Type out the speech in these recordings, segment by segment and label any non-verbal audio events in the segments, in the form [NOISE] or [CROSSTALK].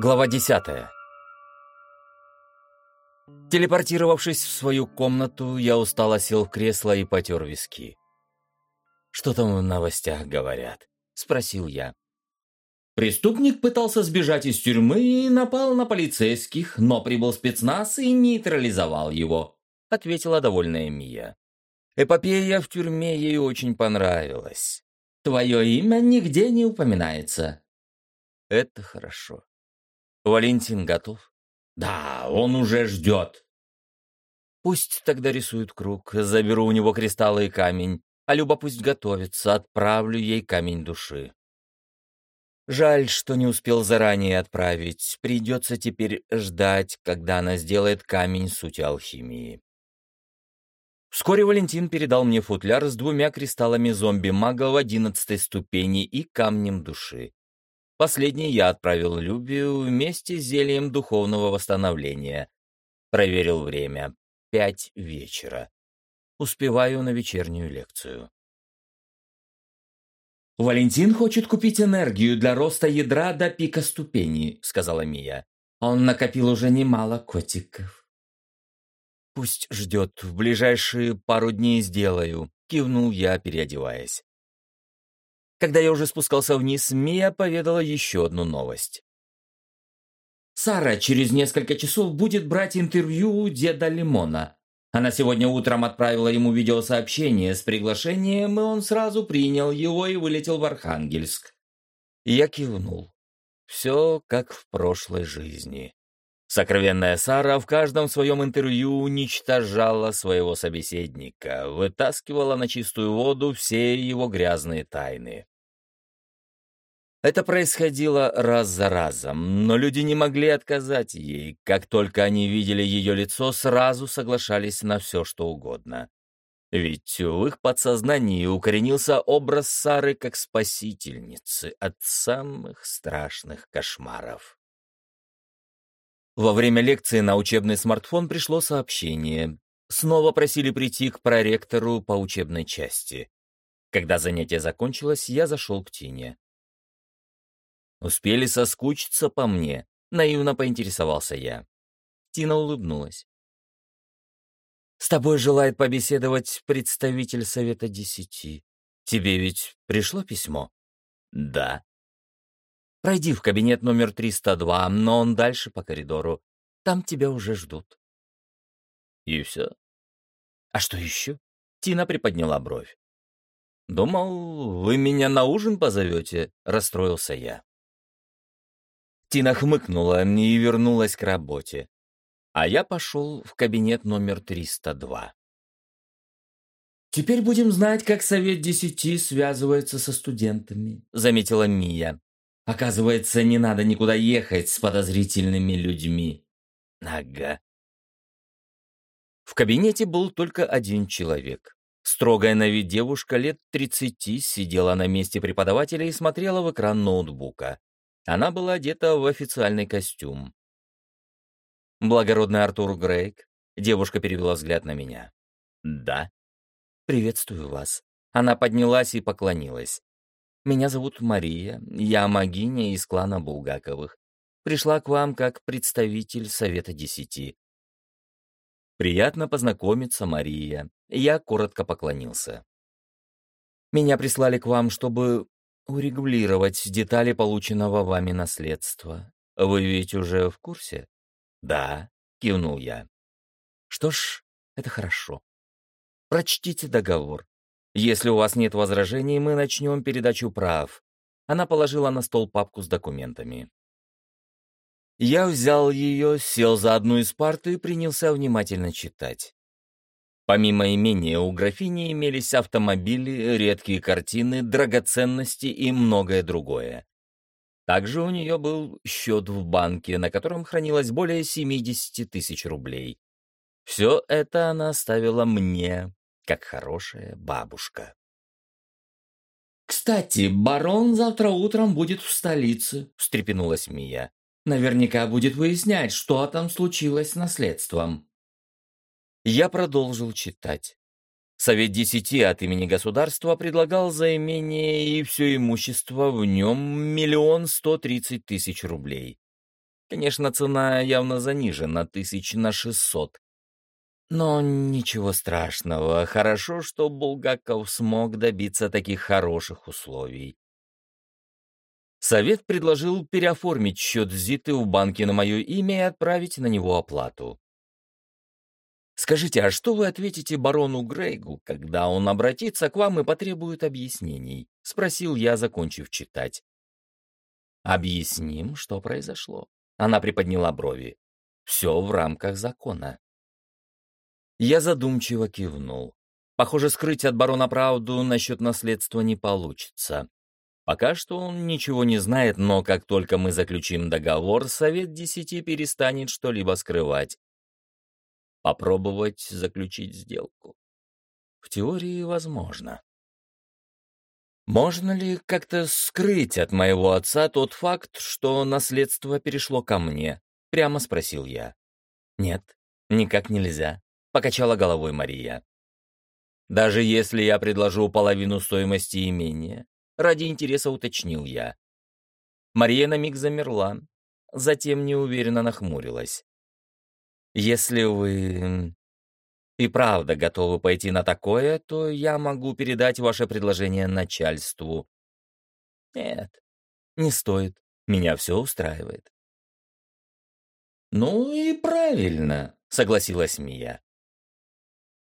Глава 10. Телепортировавшись в свою комнату, я устало сел в кресло и потер виски. «Что там в новостях говорят?» — спросил я. Преступник пытался сбежать из тюрьмы и напал на полицейских, но прибыл спецназ и нейтрализовал его, — ответила довольная Мия. Эпопея в тюрьме ей очень понравилась. Твое имя нигде не упоминается. Это хорошо. Валентин готов? Да, он уже ждет. Пусть тогда рисует круг, заберу у него кристаллы и камень, а Люба пусть готовится, отправлю ей камень души. Жаль, что не успел заранее отправить, придется теперь ждать, когда она сделает камень сути алхимии. Вскоре Валентин передал мне футляр с двумя кристаллами зомби-мага в одиннадцатой ступени и камнем души. Последний я отправил Любию вместе с зельем духовного восстановления. Проверил время. Пять вечера. Успеваю на вечернюю лекцию. «Валентин хочет купить энергию для роста ядра до пика ступени», — сказала Мия. «Он накопил уже немало котиков». «Пусть ждет, в ближайшие пару дней сделаю», — кивнул я, переодеваясь. Когда я уже спускался вниз, Мия поведала еще одну новость. Сара через несколько часов будет брать интервью у деда Лимона. Она сегодня утром отправила ему видеосообщение с приглашением, и он сразу принял его и вылетел в Архангельск. Я кивнул. Все как в прошлой жизни. Сокровенная Сара в каждом своем интервью уничтожала своего собеседника, вытаскивала на чистую воду все его грязные тайны. Это происходило раз за разом, но люди не могли отказать ей. Как только они видели ее лицо, сразу соглашались на все, что угодно. Ведь в их подсознании укоренился образ Сары как спасительницы от самых страшных кошмаров. Во время лекции на учебный смартфон пришло сообщение. Снова просили прийти к проректору по учебной части. Когда занятие закончилось, я зашел к Тине. «Успели соскучиться по мне?» — наивно поинтересовался я. Тина улыбнулась. «С тобой желает побеседовать представитель Совета Десяти. Тебе ведь пришло письмо?» «Да», Пройди в кабинет номер 302, но он дальше по коридору. Там тебя уже ждут. И все? А что еще? Тина приподняла бровь. «Думал, вы меня на ужин позовете?» — расстроился я. Тина хмыкнула и вернулась к работе. А я пошел в кабинет номер 302. «Теперь будем знать, как Совет Десяти связывается со студентами», — заметила Мия. Оказывается, не надо никуда ехать с подозрительными людьми. Ага. В кабинете был только один человек. Строгая на вид девушка лет 30 сидела на месте преподавателя и смотрела в экран ноутбука. Она была одета в официальный костюм. Благородный Артур Грейк. Девушка перевела взгляд на меня. «Да». «Приветствую вас». Она поднялась и поклонилась. Меня зовут Мария, я магиня из клана Булгаковых. Пришла к вам как представитель Совета Десяти. Приятно познакомиться, Мария. Я коротко поклонился. Меня прислали к вам, чтобы урегулировать детали полученного вами наследства. Вы ведь уже в курсе? Да, кивнул я. Что ж, это хорошо. Прочтите договор. Если у вас нет возражений, мы начнем передачу прав. Она положила на стол папку с документами. Я взял ее, сел за одну из парт и принялся внимательно читать. Помимо имения у графини имелись автомобили, редкие картины, драгоценности и многое другое. Также у нее был счет в банке, на котором хранилось более 70 тысяч рублей. Все это она оставила мне как хорошая бабушка. «Кстати, барон завтра утром будет в столице», — встрепенулась Мия. «Наверняка будет выяснять, что там случилось с наследством». Я продолжил читать. Совет Десяти от имени государства предлагал за имение и все имущество в нем миллион сто тридцать тысяч рублей. Конечно, цена явно занижена, тысяч на шестьсот. Но ничего страшного. Хорошо, что Булгаков смог добиться таких хороших условий. Совет предложил переоформить счет Зиты в банке на мое имя и отправить на него оплату. Скажите, а что вы ответите барону Грейгу, когда он обратится к вам и потребует объяснений? Спросил я, закончив читать. Объясним, что произошло. Она приподняла брови. Все в рамках закона. Я задумчиво кивнул. Похоже, скрыть от барона правду насчет наследства не получится. Пока что он ничего не знает, но как только мы заключим договор, Совет Десяти перестанет что-либо скрывать. Попробовать заключить сделку. В теории возможно. Можно ли как-то скрыть от моего отца тот факт, что наследство перешло ко мне? Прямо спросил я. Нет, никак нельзя, покачала головой Мария. Даже если я предложу половину стоимости имения, Ради интереса уточнил я. Мария на миг замерла, затем неуверенно нахмурилась. «Если вы и правда готовы пойти на такое, то я могу передать ваше предложение начальству». «Нет, не стоит. Меня все устраивает». «Ну и правильно», — согласилась Мия.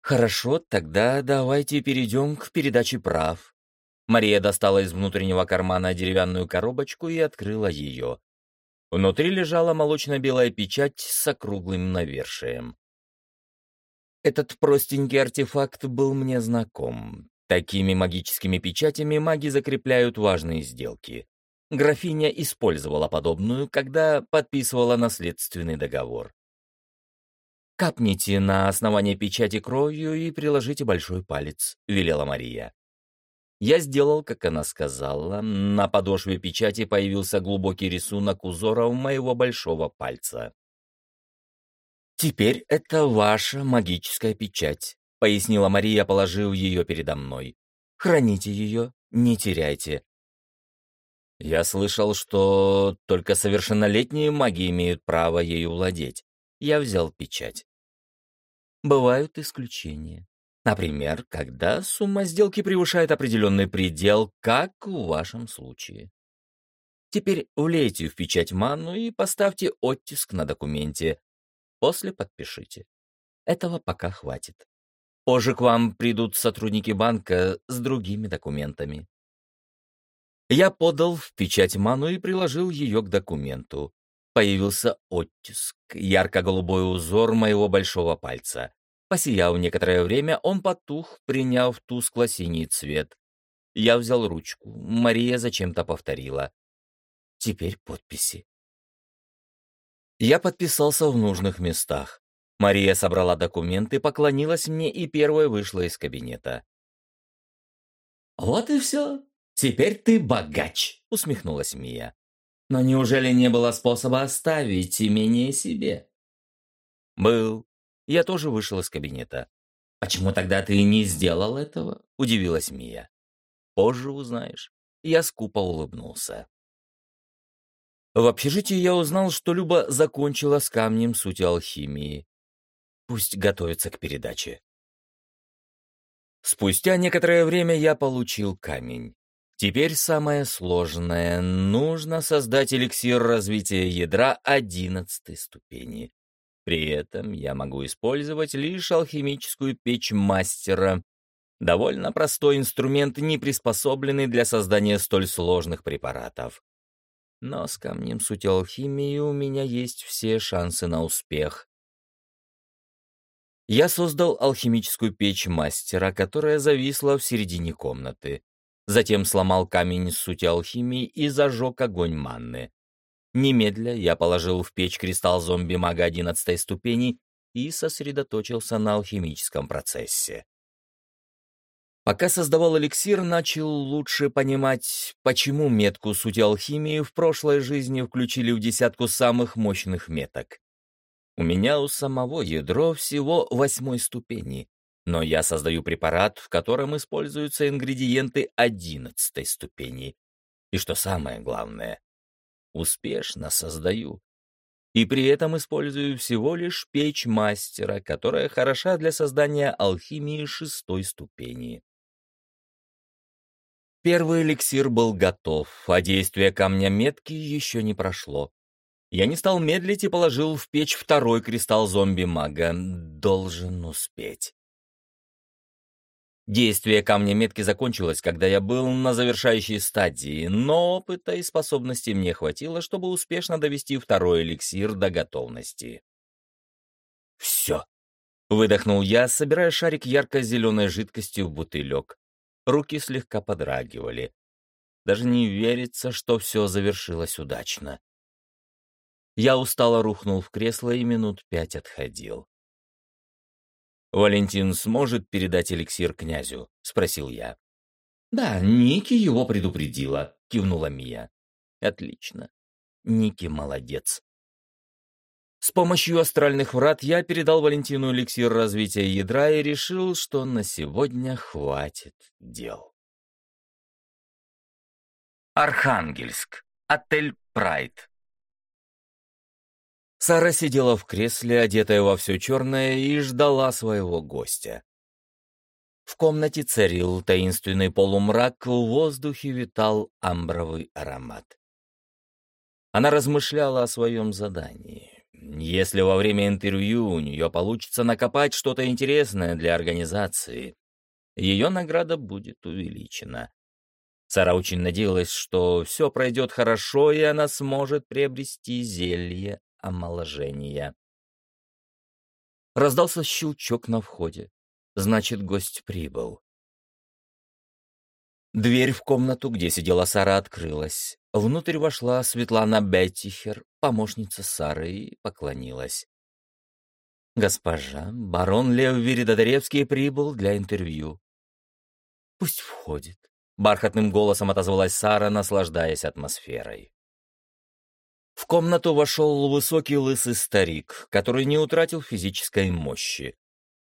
«Хорошо, тогда давайте перейдем к передаче прав. Мария достала из внутреннего кармана деревянную коробочку и открыла ее. Внутри лежала молочно-белая печать с округлым навершием. Этот простенький артефакт был мне знаком. Такими магическими печатями маги закрепляют важные сделки. Графиня использовала подобную, когда подписывала наследственный договор. «Капните на основание печати кровью и приложите большой палец», — велела Мария. Я сделал, как она сказала. На подошве печати появился глубокий рисунок узора у моего большого пальца. «Теперь это ваша магическая печать», — пояснила Мария, положив ее передо мной. «Храните ее, не теряйте». Я слышал, что только совершеннолетние маги имеют право ею владеть. Я взял печать. Бывают исключения. Например, когда сумма сделки превышает определенный предел, как в вашем случае. Теперь влейте в печать ману и поставьте оттиск на документе. После подпишите. Этого пока хватит. Позже к вам придут сотрудники банка с другими документами. Я подал в печать ману и приложил ее к документу. Появился оттиск, ярко-голубой узор моего большого пальца. Посияв некоторое время, он потух, приняв тускло-синий цвет. Я взял ручку. Мария зачем-то повторила. Теперь подписи. Я подписался в нужных местах. Мария собрала документы, поклонилась мне и первая вышла из кабинета. «Вот и все. Теперь ты богач», — усмехнулась Мия. «Но неужели не было способа оставить имение себе?» «Был. Я тоже вышел из кабинета. «Почему тогда ты не сделал этого?» — удивилась Мия. «Позже узнаешь». Я скупо улыбнулся. В общежитии я узнал, что Люба закончила с камнем суть алхимии. Пусть готовится к передаче. Спустя некоторое время я получил камень. Теперь самое сложное — нужно создать эликсир развития ядра одиннадцатой ступени. При этом я могу использовать лишь алхимическую печь мастера. Довольно простой инструмент, не приспособленный для создания столь сложных препаратов. Но с камнем сути алхимии у меня есть все шансы на успех. Я создал алхимическую печь мастера, которая зависла в середине комнаты. Затем сломал камень сути алхимии и зажег огонь манны. Немедля я положил в печь кристалл зомби-мага одиннадцатой ступени и сосредоточился на алхимическом процессе. Пока создавал эликсир, начал лучше понимать, почему метку сути алхимии в прошлой жизни включили в десятку самых мощных меток. У меня у самого ядро всего восьмой ступени, но я создаю препарат, в котором используются ингредиенты одиннадцатой ступени. И что самое главное, успешно создаю. И при этом использую всего лишь печь мастера, которая хороша для создания алхимии шестой ступени. Первый эликсир был готов, а действие камня метки еще не прошло. Я не стал медлить и положил в печь второй кристалл зомби-мага. Должен успеть. Действие камня метки закончилось, когда я был на завершающей стадии, но опыта и способностей мне хватило, чтобы успешно довести второй эликсир до готовности. «Все!» — выдохнул я, собирая шарик ярко-зеленой жидкости в бутылек. Руки слегка подрагивали. Даже не верится, что все завершилось удачно. Я устало рухнул в кресло и минут пять отходил. «Валентин сможет передать эликсир князю?» — спросил я. «Да, Ники его предупредила», — кивнула Мия. «Отлично. Ники молодец». С помощью астральных врат я передал Валентину эликсир развития ядра и решил, что на сегодня хватит дел. Архангельск. Отель «Прайд». Сара сидела в кресле, одетая во все черное, и ждала своего гостя. В комнате царил таинственный полумрак, в воздухе витал амбровый аромат. Она размышляла о своем задании. Если во время интервью у нее получится накопать что-то интересное для организации, ее награда будет увеличена. Сара очень надеялась, что все пройдет хорошо, и она сможет приобрести зелье омоложения. Раздался щелчок на входе. Значит, гость прибыл. Дверь в комнату, где сидела Сара, открылась. Внутрь вошла Светлана Беттихер, помощница Сары, и поклонилась. «Госпожа, барон Лев Веридодаревский прибыл для интервью». «Пусть входит», — бархатным голосом отозвалась Сара, наслаждаясь атмосферой. В комнату вошел высокий лысый старик, который не утратил физической мощи.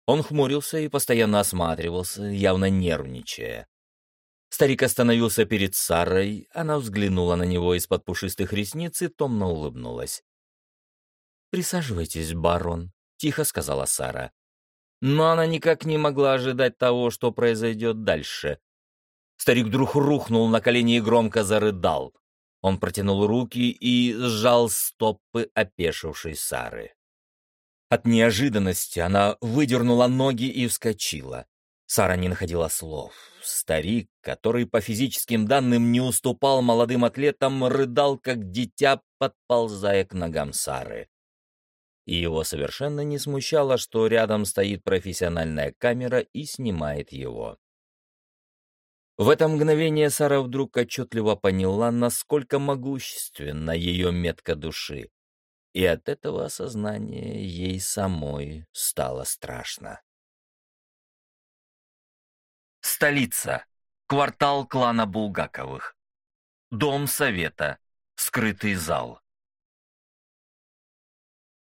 Он хмурился и постоянно осматривался, явно нервничая. Старик остановился перед Сарой, она взглянула на него из-под пушистых ресниц и томно улыбнулась. «Присаживайтесь, барон», — тихо сказала Сара. Но она никак не могла ожидать того, что произойдет дальше. Старик вдруг рухнул на колени и громко зарыдал. Он протянул руки и сжал стопы опешившей Сары. От неожиданности она выдернула ноги и вскочила. Сара не находила слов. Старик, который по физическим данным не уступал молодым атлетам, рыдал, как дитя, подползая к ногам Сары. И его совершенно не смущало, что рядом стоит профессиональная камера и снимает его. В это мгновение Сара вдруг отчетливо поняла, насколько могущественна ее метка души. И от этого осознания ей самой стало страшно. Столица. Квартал клана Булгаковых. Дом совета. Скрытый зал.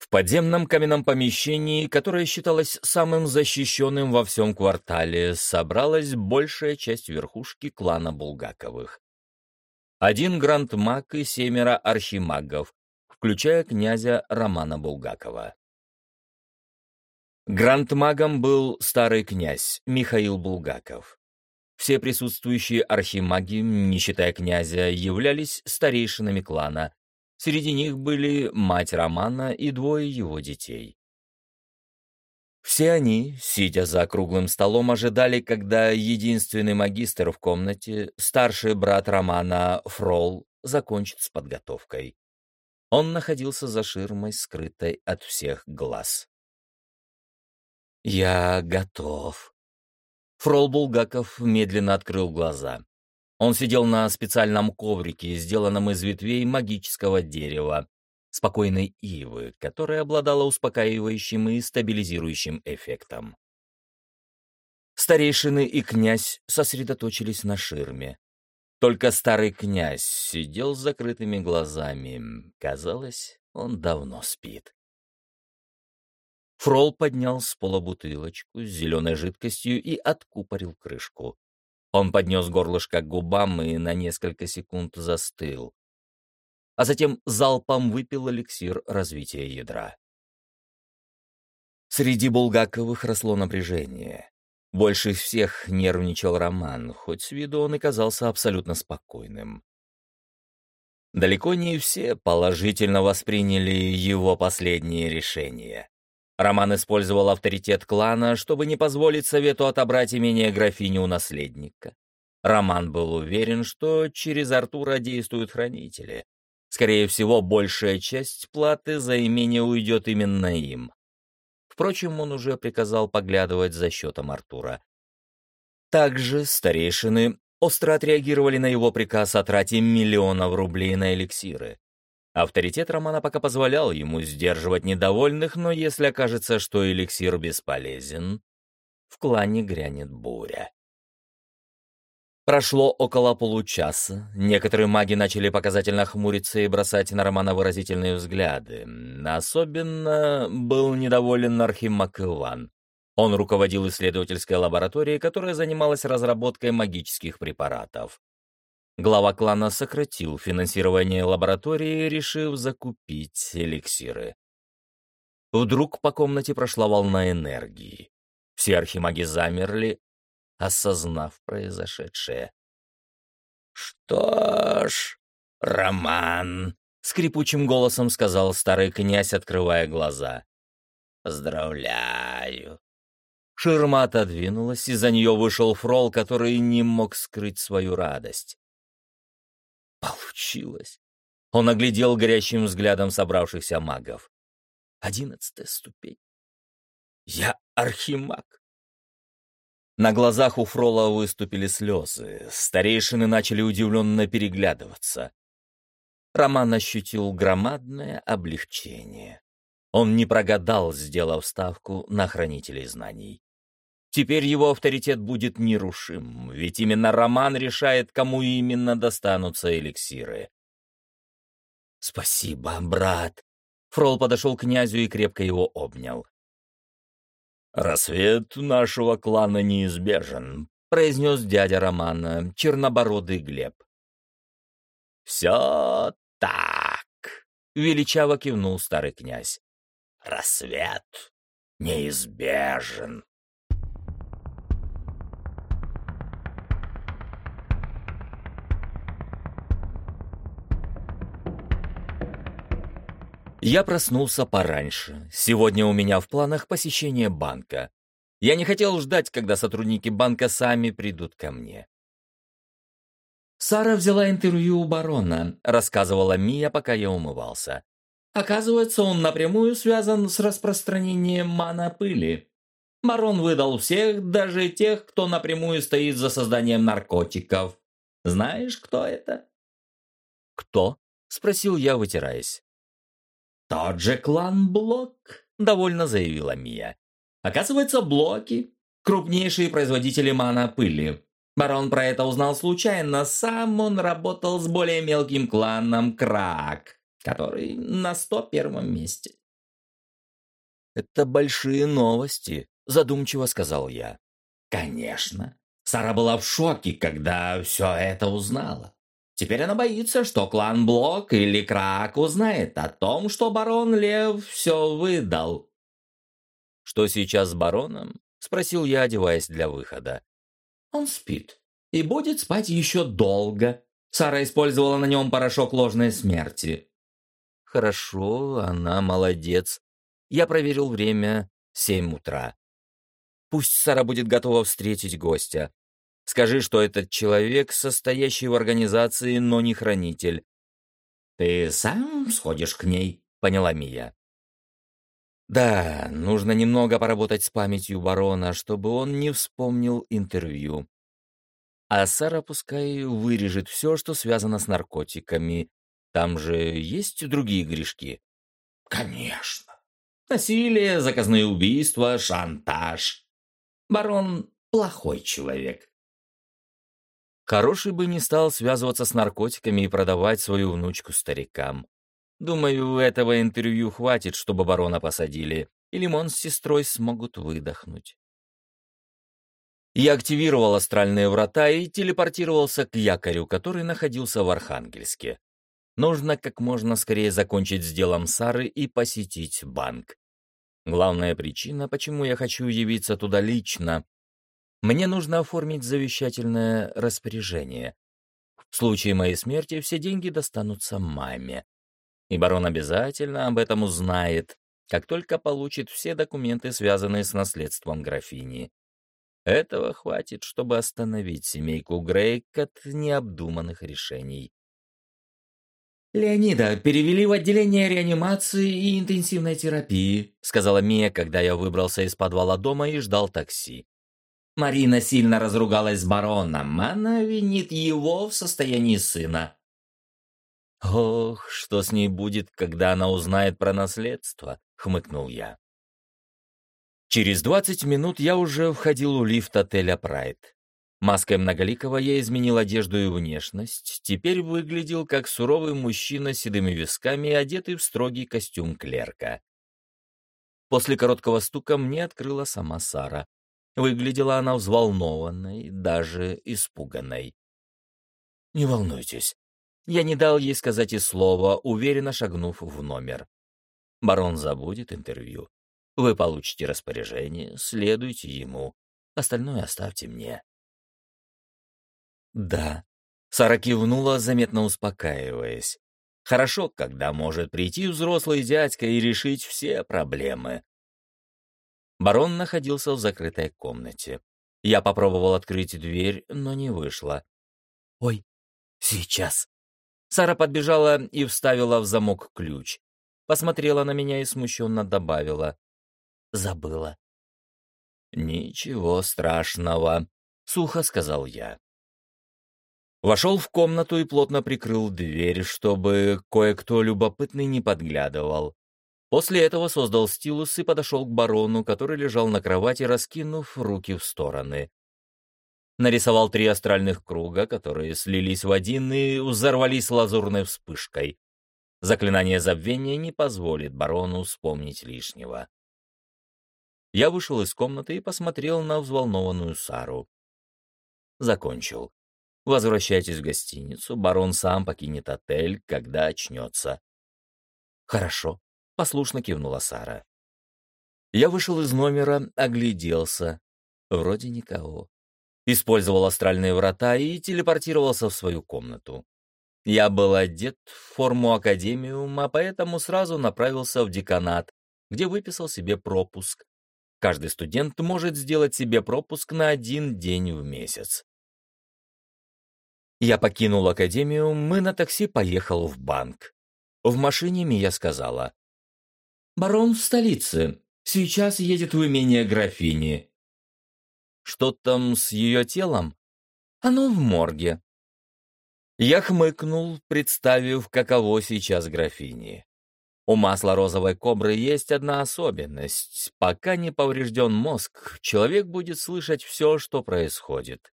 В подземном каменном помещении, которое считалось самым защищенным во всем квартале, собралась большая часть верхушки клана Булгаковых. Один гранд-маг и семеро архимагов, включая князя Романа Булгакова. Гранд-магом был старый князь Михаил Булгаков. Все присутствующие архимаги, не считая князя, являлись старейшинами клана, Среди них были мать Романа и двое его детей. Все они, сидя за круглым столом, ожидали, когда единственный магистр в комнате, старший брат Романа Фрол, закончит с подготовкой. Он находился за ширмой, скрытой от всех глаз. «Я готов». Фрол Булгаков медленно открыл глаза. Он сидел на специальном коврике, сделанном из ветвей магического дерева, спокойной ивы, которая обладала успокаивающим и стабилизирующим эффектом. Старейшины и князь сосредоточились на ширме. Только старый князь сидел с закрытыми глазами. Казалось, он давно спит. Фрол поднял с пола бутылочку с зеленой жидкостью и откупорил крышку. Он поднес горлышко к губам и на несколько секунд застыл. а затем залпом выпил эликсир развития ядра. Среди Булгаковых росло напряжение. Больше всех нервничал Роман, хоть с виду он и казался абсолютно спокойным. Далеко не все положительно восприняли его последнее решение. Роман использовал авторитет клана, чтобы не позволить совету отобрать имение графини у наследника. Роман был уверен, что через Артура действуют хранители. Скорее всего, большая часть платы за имение уйдет именно им. Впрочем, он уже приказал поглядывать за счетом Артура. Также старейшины остро отреагировали на его приказ о трате миллионов рублей на эликсиры. Авторитет Романа пока позволял ему сдерживать недовольных, но если окажется, что эликсир бесполезен, в клане грянет буря. Прошло около получаса. Некоторые маги начали показательно хмуриться и бросать на Романа выразительные взгляды. Особенно был недоволен Архимаг Иван. Он руководил исследовательской лабораторией, которая занималась разработкой магических препаратов. Глава клана сократил финансирование лаборатории, решив закупить эликсиры. Вдруг по комнате прошла волна энергии. Все архимаги замерли, осознав произошедшее. «Что ж, Роман!» — скрипучим голосом сказал старый князь, открывая глаза. «Поздравляю!» Ширма отодвинулась, и за нее вышел Фрол, который не мог скрыть свою радость. Получилось. Он оглядел горящим взглядом собравшихся магов. Одиннадцатая ступень. Я архимаг. На глазах у Фрола выступили слезы. Старейшины начали удивленно переглядываться. Роман ощутил громадное облегчение. Он не прогадал, сделав ставку на хранителей знаний. Теперь его авторитет будет нерушим, ведь именно Роман решает, кому именно достанутся эликсиры. «Спасибо, брат!» Фрол подошел к князю и крепко его обнял. «Рассвет нашего клана неизбежен», — произнес дядя Романа, чернобородый Глеб. «Все так», — величаво кивнул старый князь. «Рассвет неизбежен». Я проснулся пораньше. Сегодня у меня в планах посещение банка. Я не хотел ждать, когда сотрудники банка сами придут ко мне. «Сара взяла интервью у барона», — рассказывала Мия, пока я умывался. «Оказывается, он напрямую связан с распространением мана-пыли. Барон выдал всех, даже тех, кто напрямую стоит за созданием наркотиков. Знаешь, кто это?» «Кто?» — спросил я, вытираясь. «Тот же клан Блок», — довольно заявила Мия. «Оказывается, Блоки — крупнейшие производители мана-пыли. Барон про это узнал случайно, сам он работал с более мелким кланом Крак, который на 101 месте». «Это большие новости», — задумчиво сказал я. «Конечно. Сара была в шоке, когда все это узнала. Теперь она боится, что клан Блок или Крак узнает о том, что барон Лев все выдал. «Что сейчас с бароном?» — спросил я, одеваясь для выхода. «Он спит и будет спать еще долго. Сара использовала на нем порошок ложной смерти». «Хорошо, она молодец. Я проверил время — семь утра. Пусть Сара будет готова встретить гостя. Скажи, что этот человек, состоящий в организации, но не хранитель. Ты сам сходишь к ней, поняла Мия. Да, нужно немного поработать с памятью барона, чтобы он не вспомнил интервью. А Сара пускай вырежет все, что связано с наркотиками. Там же есть другие грешки. Конечно. Насилие, заказные убийства, шантаж. Барон плохой человек. Хороший бы не стал связываться с наркотиками и продавать свою внучку старикам. Думаю, этого интервью хватит, чтобы барона посадили, и Лимон с сестрой смогут выдохнуть. Я активировал астральные врата и телепортировался к якорю, который находился в Архангельске. Нужно как можно скорее закончить с делом Сары и посетить банк. Главная причина, почему я хочу явиться туда лично. Мне нужно оформить завещательное распоряжение. В случае моей смерти все деньги достанутся маме. И барон обязательно об этом узнает, как только получит все документы, связанные с наследством графини. Этого хватит, чтобы остановить семейку Грейк от необдуманных решений. «Леонида перевели в отделение реанимации и интенсивной терапии», сказала Мия, когда я выбрался из подвала дома и ждал такси. Марина сильно разругалась с бароном. Она винит его в состоянии сына. «Ох, что с ней будет, когда она узнает про наследство?» — хмыкнул я. Через двадцать минут я уже входил в лифт отеля «Прайд». Маской многоликого я изменил одежду и внешность, теперь выглядел как суровый мужчина с седыми висками, одетый в строгий костюм клерка. После короткого стука мне открыла сама Сара. Выглядела она взволнованной, даже испуганной. «Не волнуйтесь». Я не дал ей сказать и слова, уверенно шагнув в номер. Барон забудет интервью. Вы получите распоряжение, следуйте ему. Остальное оставьте мне. «Да». Сара кивнула, заметно успокаиваясь. «Хорошо, когда может прийти взрослый дядька и решить все проблемы». Барон находился в закрытой комнате. Я попробовал открыть дверь, но не вышло. «Ой, сейчас». Сара подбежала и вставила в замок ключ. Посмотрела на меня и смущенно добавила. «Забыла». «Ничего страшного», — сухо сказал я. Вошел в комнату и плотно прикрыл дверь, чтобы кое-кто любопытный не подглядывал. После этого создал стилус и подошел к барону, который лежал на кровати, раскинув руки в стороны. Нарисовал три астральных круга, которые слились в один и взорвались лазурной вспышкой. Заклинание забвения не позволит барону вспомнить лишнего. Я вышел из комнаты и посмотрел на взволнованную Сару. Закончил. Возвращайтесь в гостиницу, барон сам покинет отель, когда очнется. Хорошо, послушно кивнула Сара. Я вышел из номера, огляделся. Вроде никого. Использовал астральные врата и телепортировался в свою комнату. Я был одет в форму академиума, поэтому сразу направился в деканат, где выписал себе пропуск. Каждый студент может сделать себе пропуск на один день в месяц. Я покинул академию, мы на такси поехал в банк. В машине Мия сказала. «Барон в столице. Сейчас едет в имение графини». «Что там с ее телом?» «Оно в морге». Я хмыкнул, представив, каково сейчас графини. У масла розовой кобры есть одна особенность. Пока не поврежден мозг, человек будет слышать все, что происходит.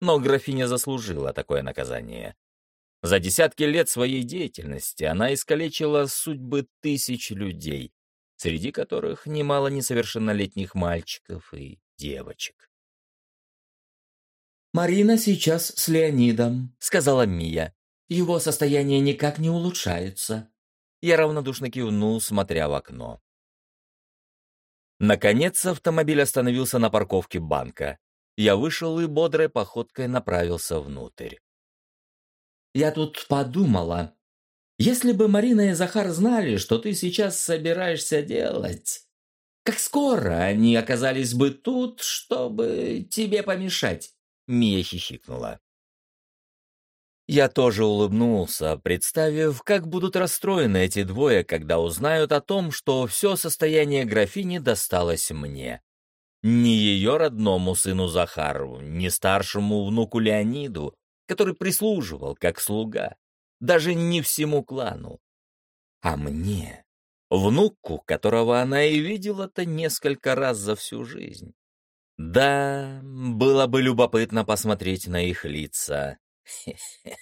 Но графиня заслужила такое наказание. За десятки лет своей деятельности она искалечила судьбы тысяч людей, среди которых немало несовершеннолетних мальчиков и девочек. «Марина сейчас с Леонидом», — сказала Мия. «Его состояние никак не улучшается». Я равнодушно кивнул, смотря в окно. Наконец автомобиль остановился на парковке банка. Я вышел и бодрой походкой направился внутрь. «Я тут подумала, если бы Марина и Захар знали, что ты сейчас собираешься делать, как скоро они оказались бы тут, чтобы тебе помешать?» Мия хихикнула. Я тоже улыбнулся, представив, как будут расстроены эти двое, когда узнают о том, что все состояние графини досталось мне. Ни ее родному сыну Захару, ни старшему внуку Леониду, который прислуживал как слуга, даже не всему клану. А мне, внуку, которого она и видела-то несколько раз за всю жизнь. Да, было бы любопытно посмотреть на их лица. Хе [LAUGHS] -хе.